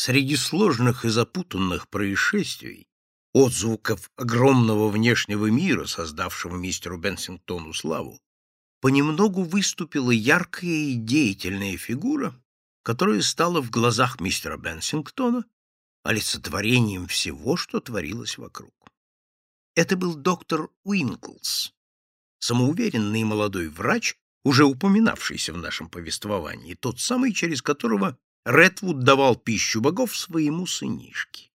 Среди сложных и запутанных происшествий, отзвуков огромного внешнего мира, создавшего мистеру Бенсингтону славу, понемногу выступила яркая и деятельная фигура, которая стала в глазах мистера Бенсингтона олицетворением всего, что творилось вокруг. Это был доктор Уинклс, самоуверенный молодой врач, уже упоминавшийся в нашем повествовании, тот самый, через которого Редвуд давал пищу богов своему сынишке.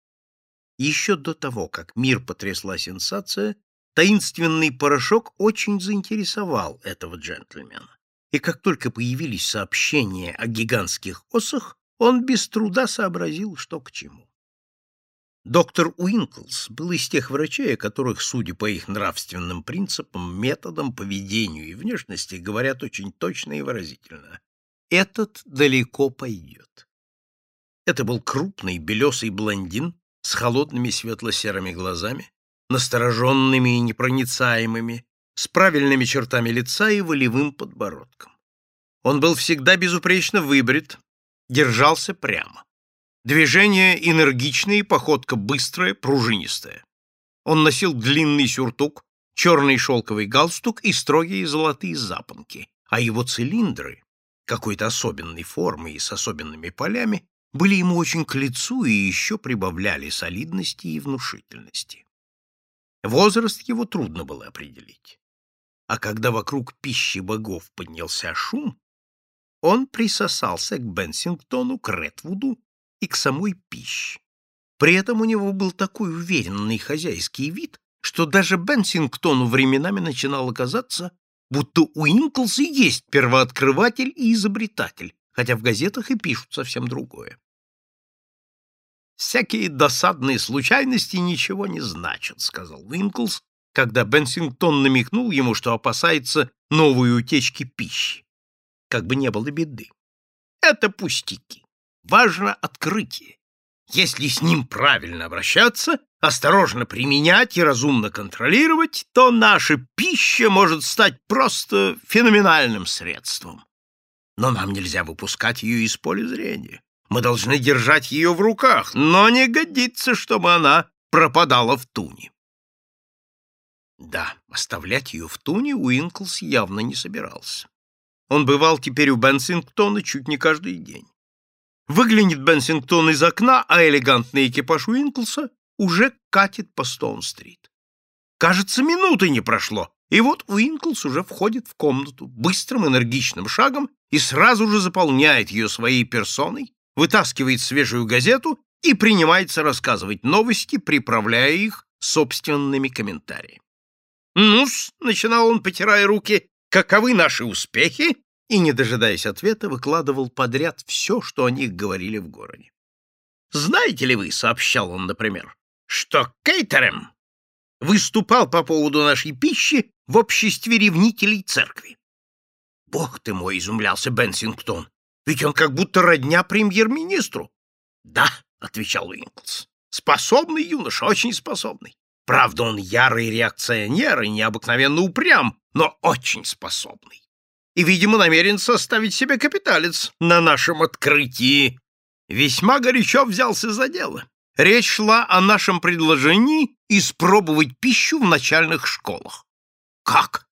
Еще до того, как мир потрясла сенсация, таинственный порошок очень заинтересовал этого джентльмена. И как только появились сообщения о гигантских осах, он без труда сообразил, что к чему. Доктор Уинклс был из тех врачей, о которых, судя по их нравственным принципам, методам, поведению и внешности, говорят очень точно и выразительно. Этот далеко пойдет. Это был крупный белесый блондин с холодными светло-серыми глазами, настороженными и непроницаемыми, с правильными чертами лица и волевым подбородком. Он был всегда безупречно выбрит, держался прямо. Движения энергичные, походка быстрая, пружинистая. Он носил длинный сюртук, черный шелковый галстук и строгие золотые запонки, а его цилиндры, какой-то особенной формы и с особенными полями, были ему очень к лицу и еще прибавляли солидности и внушительности. Возраст его трудно было определить. А когда вокруг пищи богов поднялся шум, он присосался к Бенсингтону, к Ретвуду и к самой пище. При этом у него был такой уверенный хозяйский вид, что даже Бенсингтону временами начинало казаться, будто Уинклс и есть первооткрыватель и изобретатель, хотя в газетах и пишут совсем другое. «Всякие досадные случайности ничего не значат», — сказал Уинклс, когда Бенсингтон намекнул ему, что опасается новой утечки пищи. Как бы не было беды. «Это пустяки важно открытие. Если с ним правильно обращаться, осторожно применять и разумно контролировать, то наша пища может стать просто феноменальным средством. Но нам нельзя выпускать ее из поля зрения. Мы должны держать ее в руках, но не годится, чтобы она пропадала в туне. Да, оставлять ее в туне Уинклс явно не собирался. Он бывал теперь у Бенсингтона чуть не каждый день. Выглянет Бенсингтон из окна, а элегантный экипаж Уинклса уже катит по Стоун-стрит. Кажется, минуты не прошло, и вот Уинклс уже входит в комнату быстрым энергичным шагом и сразу же заполняет ее своей персоной, вытаскивает свежую газету и принимается рассказывать новости, приправляя их собственными комментариями. «Ну-с», — начинал он, потирая руки, — «каковы наши успехи и, не дожидаясь ответа, выкладывал подряд все, что о них говорили в городе. «Знаете ли вы, — сообщал он, например, — что Кейтерем выступал по поводу нашей пищи в обществе ревнителей церкви?» «Бог ты мой!» — изумлялся Бенсингтон. «Ведь он как будто родня премьер-министру». «Да», — отвечал Уинклс, — «способный юноша, очень способный. Правда, он ярый реакционер и необыкновенно упрям, но очень способный и, видимо, намерен составить себе капиталец на нашем открытии. Весьма горячо взялся за дело. Речь шла о нашем предложении испробовать пищу в начальных школах. Как?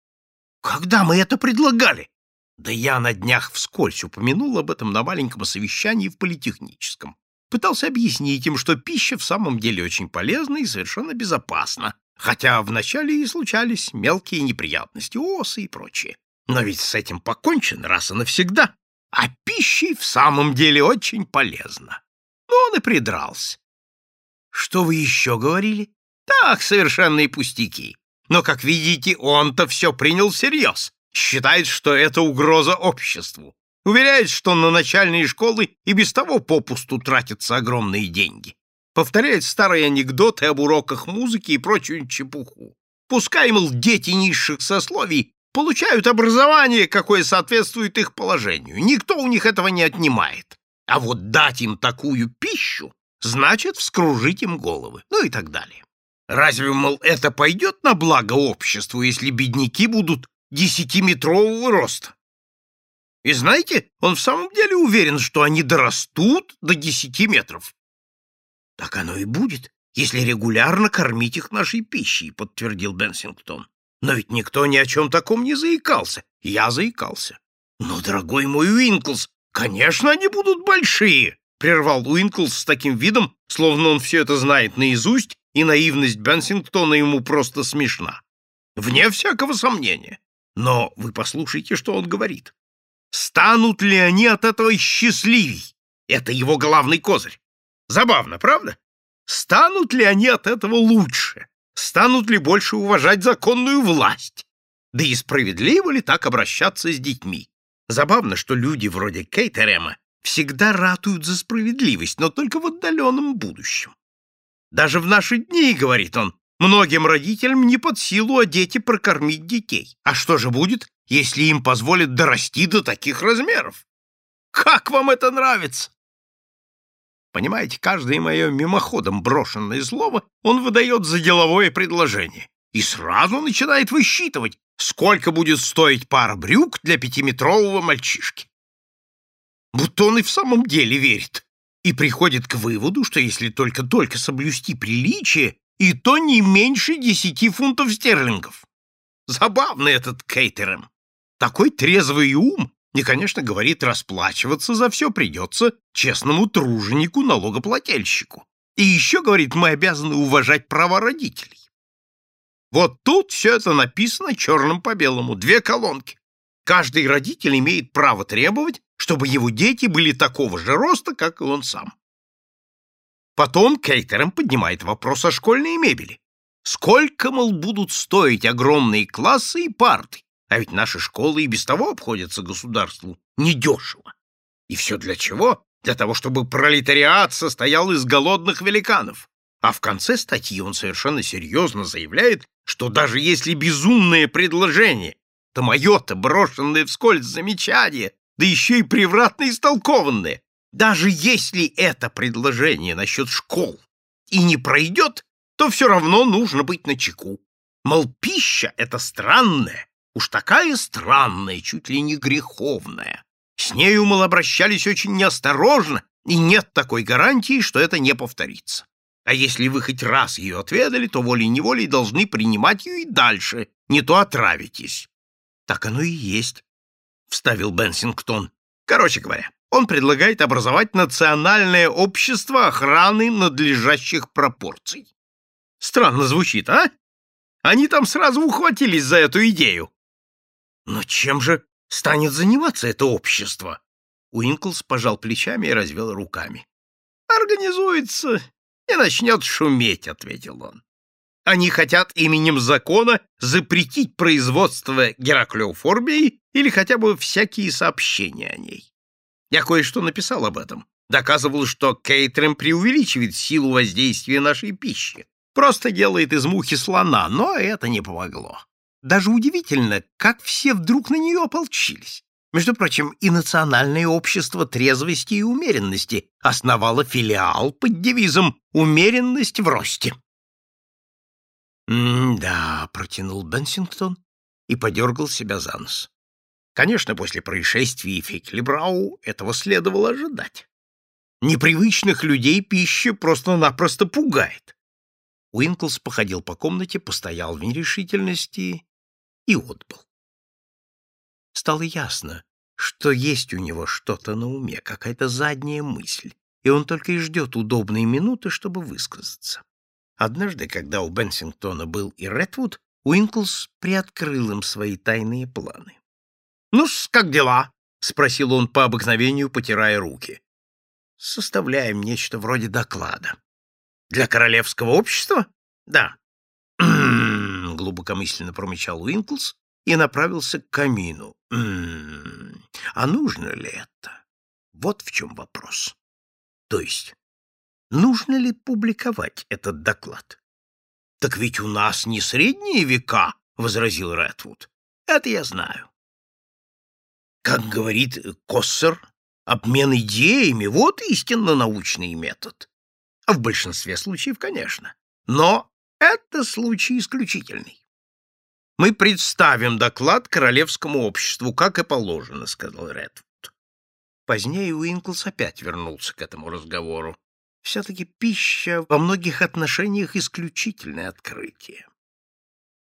Когда мы это предлагали? Да я на днях вскользь упомянул об этом на маленьком совещании в политехническом. Пытался объяснить им, что пища в самом деле очень полезна и совершенно безопасна, хотя вначале и случались мелкие неприятности, осы и прочее. Но ведь с этим покончено раз и навсегда. А пищей в самом деле очень полезна. Ну, он и придрался. Что вы еще говорили? Так, совершенные пустяки. Но, как видите, он-то все принял всерьез. Считает, что это угроза обществу. Уверяет, что на начальные школы и без того попусту тратятся огромные деньги. Повторяет старые анекдоты об уроках музыки и прочую чепуху. Пускай, мол, дети низших сословий получают образование, какое соответствует их положению. Никто у них этого не отнимает. А вот дать им такую пищу значит вскружить им головы, ну и так далее. Разве, мол, это пойдет на благо обществу, если бедняки будут десятиметрового роста? И знаете, он в самом деле уверен, что они дорастут до десяти метров. Так оно и будет, если регулярно кормить их нашей пищей, подтвердил Бенсингтон. Но ведь никто ни о чем таком не заикался. Я заикался. Но, дорогой мой Уинклс, конечно, они будут большие, прервал Уинклс с таким видом, словно он все это знает наизусть, и наивность Бенсингтона ему просто смешна. Вне всякого сомнения. Но вы послушайте, что он говорит. Станут ли они от этого счастливей? Это его главный козырь. Забавно, правда? Станут ли они от этого лучше? Станут ли больше уважать законную власть? Да и справедливо ли так обращаться с детьми? Забавно, что люди вроде Кейтерема всегда ратуют за справедливость, но только в отдаленном будущем. Даже в наши дни, говорит он, многим родителям не под силу о дети прокормить детей. А что же будет, если им позволят дорасти до таких размеров? Как вам это нравится? Понимаете, каждое мое мимоходом брошенное слово он выдает за деловое предложение и сразу начинает высчитывать, сколько будет стоить пара брюк для пятиметрового мальчишки. Будто он и в самом деле верит и приходит к выводу, что если только-только соблюсти приличие, и то не меньше десяти фунтов стерлингов. Забавный этот Кейтерем. Такой трезвый ум и, конечно, говорит, расплачиваться за все придется честному труженику-налогоплательщику. И еще, говорит, мы обязаны уважать права родителей. Вот тут все это написано черным по белому, две колонки. Каждый родитель имеет право требовать, чтобы его дети были такого же роста, как и он сам. Потом Кейтером поднимает вопрос о школьной мебели. Сколько, мол, будут стоить огромные классы и парты? А ведь наши школы и без того обходятся государству недешево. И все для чего? Для того, чтобы пролетариат состоял из голодных великанов. А в конце статьи он совершенно серьезно заявляет, что даже если безумное предложение, то мое-то брошенное вскользь замечание, да еще и превратно истолкованное, даже если это предложение насчет школ и не пройдет, то все равно нужно быть начеку. Мол, пища — это странная, Уж такая странная, чуть ли не греховная. С нею, мол, обращались очень неосторожно, и нет такой гарантии, что это не повторится. А если вы хоть раз ее отведали, то волей-неволей должны принимать ее и дальше, не то отравитесь. — Так оно и есть, — вставил Бенсингтон. Короче говоря, он предлагает образовать национальное общество охраны надлежащих пропорций. Странно звучит, а? Они там сразу ухватились за эту идею. Но чем же станет заниматься это общество? Уинклс пожал плечами и развел руками. Организуется и начнет шуметь, ответил он. Они хотят именем закона запретить производство гераклеофорбии или хотя бы всякие сообщения о ней. Я кое-что написал об этом. Доказывал, что Кейтерем преувеличивает силу воздействия нашей пищи. Просто делает из мухи слона, но это не помогло. Даже удивительно, как все вдруг на нее ополчились. Между прочим, и Национальное общество трезвости и умеренности основало филиал под девизом «Умеренность в росте». «М-да», — протянул Бенсингтон и подергал себя за нос. Конечно, после происшествия Феклибрау этого следовало ожидать. Непривычных людей пища просто-напросто пугает. Уинклс походил по комнате, постоял в нерешительности и отбыл. Стало ясно, что есть у него что-то на уме, какая-то задняя мысль, и он только и ждет удобной минуты, чтобы высказаться. Однажды, когда у Бенсингтона был и Редвуд, Уинклс приоткрыл им свои тайные планы. ну как дела?» — спросил он по обыкновению, потирая руки. «Составляем нечто вроде доклада». «Для королевского общества?» «Да глубокомысленно промычал Уинклс и направился к камину. М -м -м, а нужно ли это? Вот в чем вопрос. То есть, нужно ли публиковать этот доклад? Так ведь у нас не средние века, возразил Рэтвуд. Это я знаю. Как говорит Коссер, обмен идеями — вот истинно научный метод. А в большинстве случаев, конечно. Но это случай исключительный. Мы представим доклад королевскому обществу, как и положено, сказал Редвуд. Позднее Уинклс опять вернулся к этому разговору. Все-таки пища во многих отношениях исключительное открытие.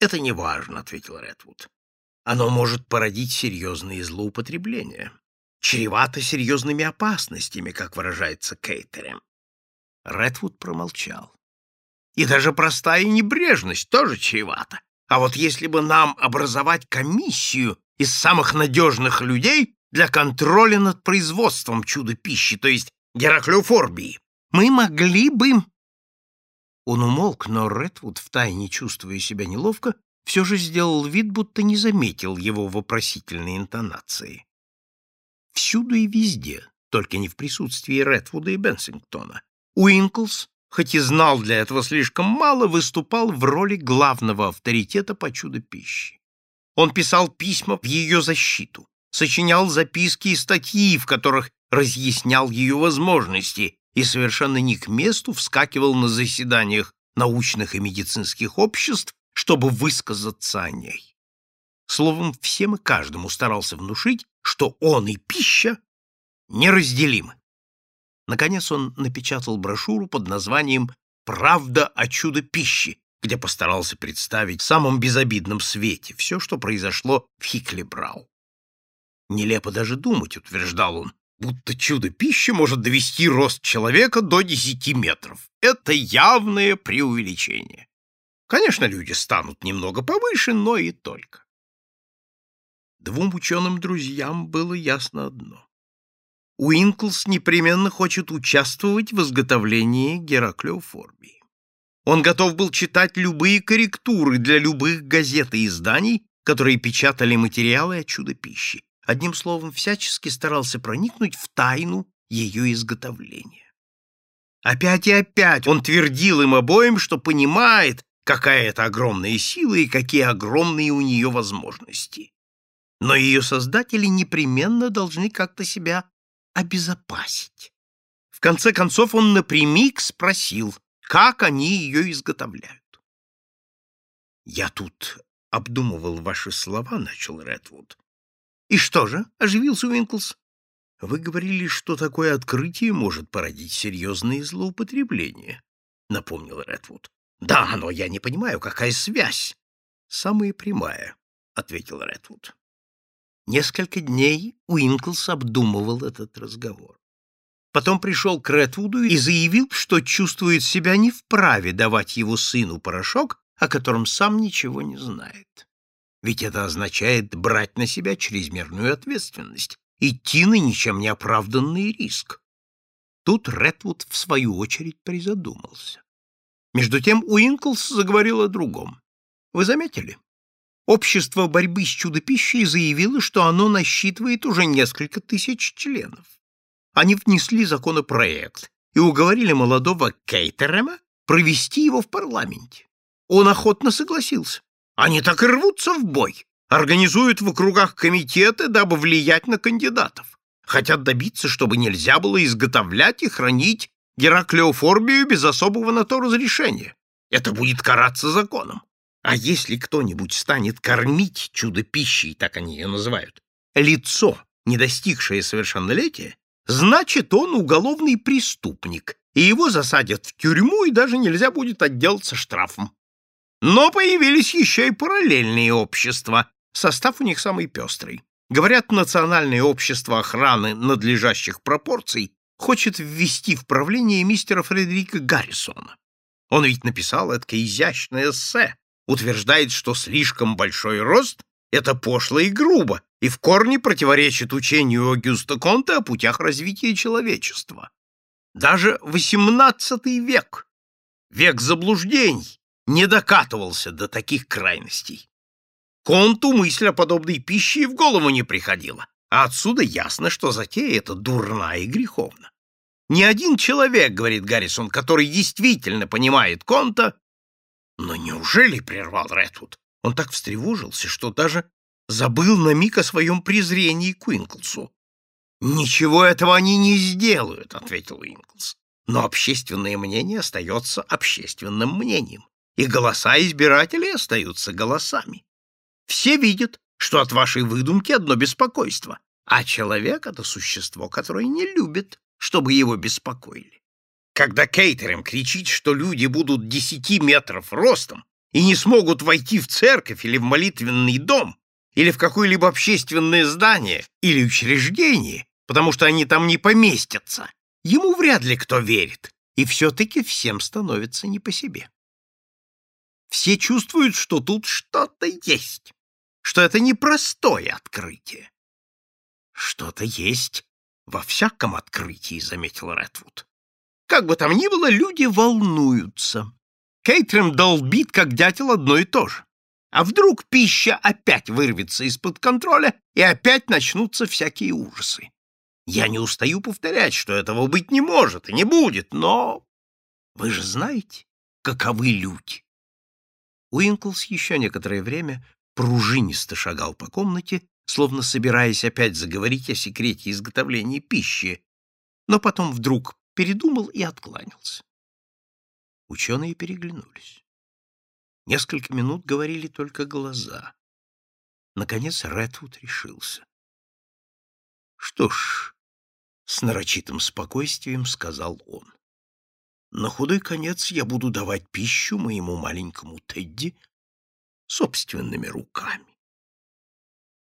«Это не важно», — ответил Редвуд. «Оно может породить серьезные злоупотребления, чревато серьезными опасностями, как выражается Кейтерем». Редвуд промолчал. «И даже простая небрежность тоже чревата. А вот если бы нам образовать комиссию из самых надежных людей для контроля над производством чудо-пищи, то есть гераклеофорбии, мы могли бы он умолк, но Редвуд, втайне чувствуя себя неловко, все же сделал вид, будто не заметил его вопросительной интонации. Всюду и везде, только не в присутствии Редвуда и Бенсингтона, Уинклс, хоть и знал для этого слишком мало, выступал в роли главного авторитета по чудо-пищи. Он писал письма в ее защиту, сочинял записки и статьи, в которых разъяснял ее возможности, и совершенно не к месту вскакивал на заседаниях научных и медицинских обществ, чтобы высказаться о ней. Словом, всем и каждому старался внушить, что он и пища неразделимы. Наконец он напечатал брошюру под названием «Правда о чудо пищи», где постарался представить в самом безобидном свете все, что произошло в Хиклебрау. Нелепо даже думать, утверждал он, будто чудо-пища может довести рост человека до 10 метров. Это явное преувеличение. Конечно, люди станут немного повыше, но и только. Двум ученым-друзьям было ясно одно. Уинклс непременно хочет участвовать в изготовлении Гераклеофорбии. Он готов был читать любые корректуры для любых газет и изданий, которые печатали материалы о чудо-пище одним словом, всячески старался проникнуть в тайну ее изготовления. Опять и опять он твердил им обоим, что понимает, какая это огромная сила и какие огромные у нее возможности. Но ее создатели непременно должны как-то себя обезопасить. В конце концов он напрямик спросил, как они ее изготовляют. «Я тут обдумывал ваши слова», — начал Редвуд, «И что же?» — оживился Уинклс. «Вы говорили, что такое открытие может породить серьезные злоупотребления», — напомнил Редвуд. «Да, но я не понимаю, какая связь?» «Самая прямая», — ответил Редвуд. Несколько дней Уинклс обдумывал этот разговор. Потом пришел к Редвуду и заявил, что чувствует себя не вправе давать его сыну порошок, о котором сам ничего не знает ведь это означает брать на себя чрезмерную ответственность, идти на ничем не оправданный риск. Тут Редвуд в свою очередь призадумался. Между тем Уинклс заговорил о другом. Вы заметили? Общество борьбы с чудо-пищей заявило, что оно насчитывает уже несколько тысяч членов. Они внесли законопроект и уговорили молодого Кейтерема провести его в парламенте. Он охотно согласился. Они так и рвутся в бой, организуют в округах комитеты, дабы влиять на кандидатов. Хотят добиться, чтобы нельзя было изготовлять и хранить гераклеофорбию без особого на то разрешения. Это будет караться законом. А если кто-нибудь станет кормить чудо-пищей, так они ее называют, лицо, не достигшее совершеннолетия, значит, он уголовный преступник, и его засадят в тюрьму, и даже нельзя будет отделаться штрафом. Но появились еще и параллельные общества. Состав у них самый пестрый. Говорят, Национальное общество охраны надлежащих пропорций хочет ввести в правление мистера Фредерика Гаррисона. Он ведь написал это изящное эссе, утверждает, что слишком большой рост — это пошло и грубо, и в корне противоречит учению Огюста Конте о путях развития человечества. Даже XVIII век, век заблуждений, не докатывался до таких крайностей. Конту мысль о подобной пище и в голову не приходила, а отсюда ясно, что затея эта дурна и греховна. Ни один человек, говорит Гаррисон, который действительно понимает Конта... Но неужели, — прервал Редвуд, — он так встревожился, что даже забыл на миг о своем презрении к Уинклсу. «Ничего этого они не сделают», — ответил Уинклс. «Но общественное мнение остается общественным мнением и голоса избирателей остаются голосами. Все видят, что от вашей выдумки одно беспокойство, а человек — это существо, которое не любит, чтобы его беспокоили. Когда Кейтерем кричит, что люди будут десяти метров ростом и не смогут войти в церковь или в молитвенный дом, или в какое-либо общественное здание или учреждение, потому что они там не поместятся, ему вряд ли кто верит, и все-таки всем становится не по себе. Все чувствуют, что тут что-то есть, что это непростое открытие. Что-то есть во всяком открытии, заметил Редвуд. Как бы там ни было, люди волнуются. Кейтрем долбит, как дятел, одно и то же. А вдруг пища опять вырвется из-под контроля, и опять начнутся всякие ужасы. Я не устаю повторять, что этого быть не может и не будет, но... Вы же знаете, каковы люди. Уинклс еще некоторое время пружинисто шагал по комнате, словно собираясь опять заговорить о секрете изготовления пищи, но потом вдруг передумал и откланялся. Ученые переглянулись. Несколько минут говорили только глаза. Наконец Редвуд решился. «Что ж», — с нарочитым спокойствием сказал он, — «на худой конец я буду давать пищу моему маленькому Тедди собственными руками».